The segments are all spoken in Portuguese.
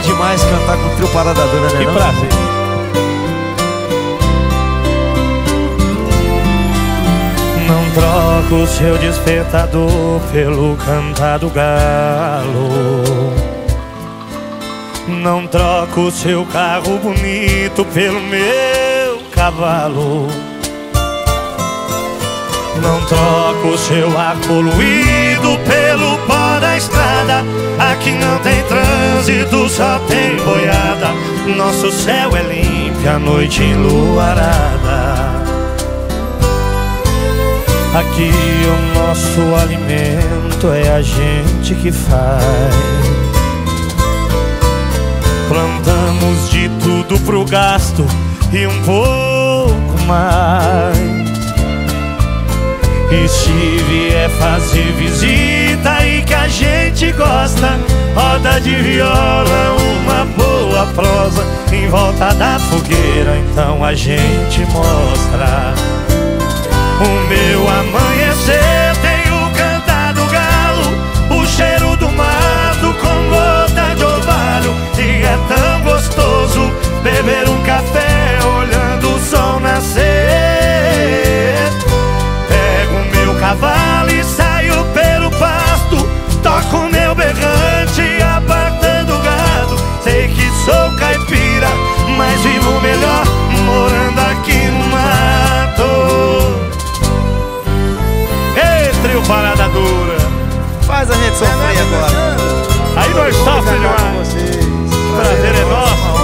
demais cantar com o trio Parada Dura, né? Que não? prazer. Não troco o seu despertador pelo cantar do galo. Não troco o seu carro bonito pelo meu cavalo. Não troco o seu ar poluído estrada. Aqui não tem trânsito, só tem boiada. Nosso céu é limpo, a noite enluarada. Aqui o nosso alimento é a gente que faz. Plantamos de tudo pro gasto e um pouco mais. E se vier fazer visita gente gosta, roda de viola, uma boa prosa. Em volta da fogueira, então a gente mostra. O meu amanhecer Trio parada dura. Faz a gente sofrer agora. Aí nós sofremos demais. vocês. Prazer é nosso.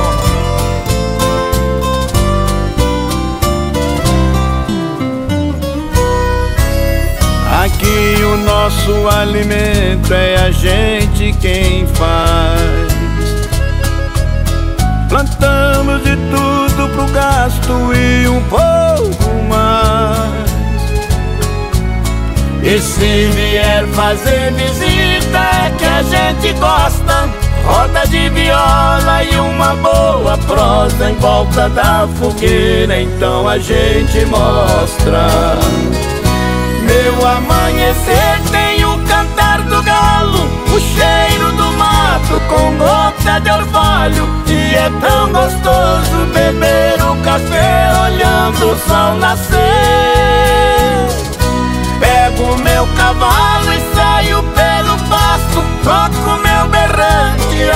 Aqui o nosso alimento é a gente quem faz. Plantamos de tudo pro gasto e um pouco E se vier fazer visita que a gente gosta. Roda de viola e uma boa prosa em volta da fogueira, então a gente mostra. Meu amanhecer tem o cantar do galo, o cheiro do mato com gota de orvalho. E é tão gostoso beber o café olhando o sol nascer.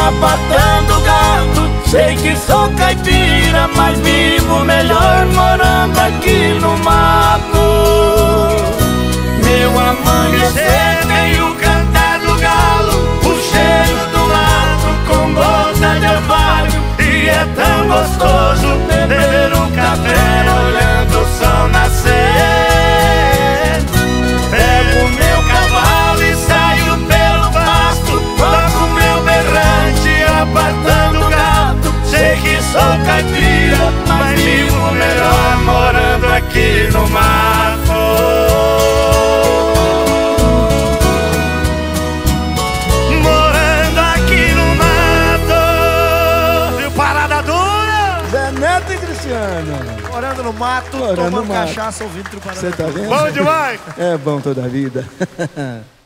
Berrante, apartando o gado. Sei que sou caipira, mas vivo melhor morando aqui no mato. Cristiano. Morando no mato, Morando tomando no mato. cachaça, ouvindo trio Parada Você tá vendo? Bom demais. É bom toda a vida.